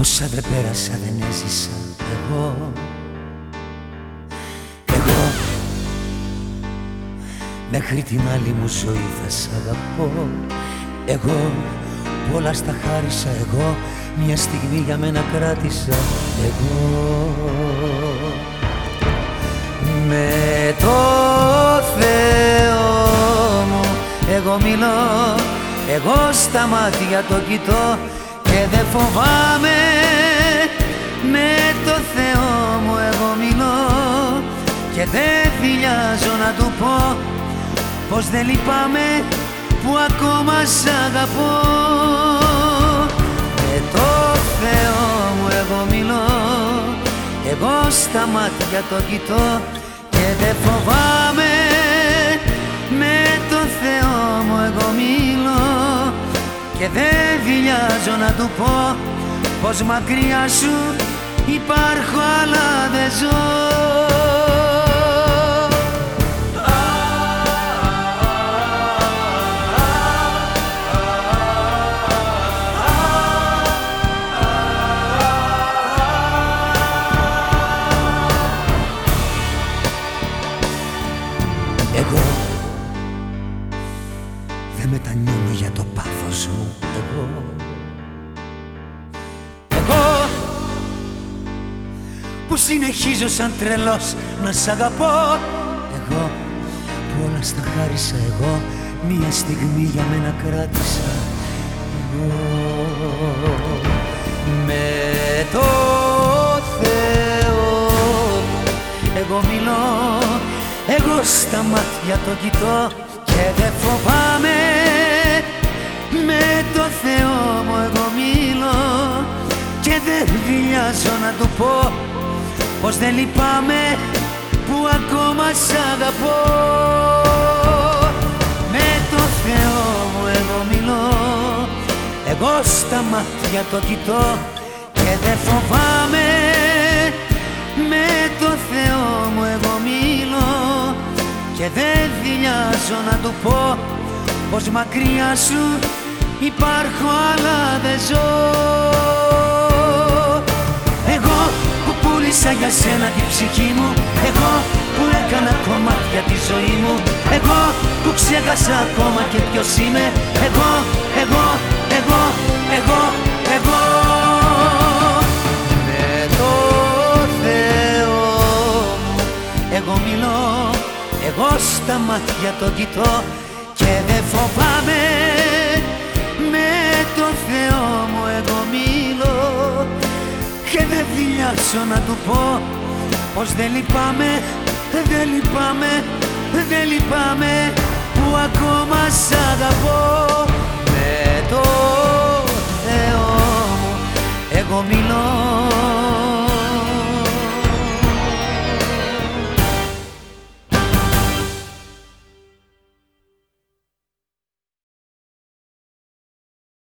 Όσα δεν πέρασα δεν έζησα εγώ. Εγώ. Μέχρι την άλλη μου ζωή θα σ' αγαπώ. Εγώ. Πολλά στα χάρισα εγώ. Μια στιγμή για μένα κράτησα εγώ. Με το Θεό μου εγώ μιλώ Εγώ στα μάτια το κοιτώ και δεν φοβάμαι. Με το Θεό μου εγώ μιλώ και δεν φιλιάζω να του πω πως δεν λυπάμαι που ακόμα σ' αγαπώ. Με το Θεό μου εγώ μιλώ εγώ στα μάτια το κοιτώ και δεν φοβάμαι. Με το Θεό μου εγώ μιλώ και δεν βιλιάζω να του πω πως μακριά σου υπάρχω αλλά δεν ζω το πάθος μου Εγώ. Εγώ που συνεχίζω σαν τρελός να σ' αγαπώ. Εγώ που όλα στα χάρισα εγώ Μία στιγμή για μένα κράτησα. Εγώ με το Θεό. Μου εγώ μιλώ εγώ στα μάτια το κοιτώ και δεν φοβάμαι Με το Θεό μου εγώ μιλώ και δεν βιλιάζω να του πω πως δεν λυπάμαι που ακόμα σ' αγαπώ. Με το Θεό μου εγώ μιλώ εγώ στα μάτια το κοιτώ και δεν φοβάμαι. Με το Θεό μου εγώ μιλώ και δεν δηλιάζω να του πω πως μακριά σου υπάρχω αλλά δεν ζω. Εγώ που πούλησα για σένα την ψυχή μου Εγώ που έκανα κομμάτια της ζωής μου Εγώ που ξέχασα ακόμα και ποιος είμαι Εγώ, εγώ, εγώ, εγώ, εγώ. Με το Θεό μου εγώ μιλώ εγώ στα μάτια το κοιτώ και δεν φοβάμαι δεν δηλιάσω να του πω Πως δεν λυπάμαι, δεν λυπάμαι, δεν λυπάμαι Που ακόμα σ' αγαπώ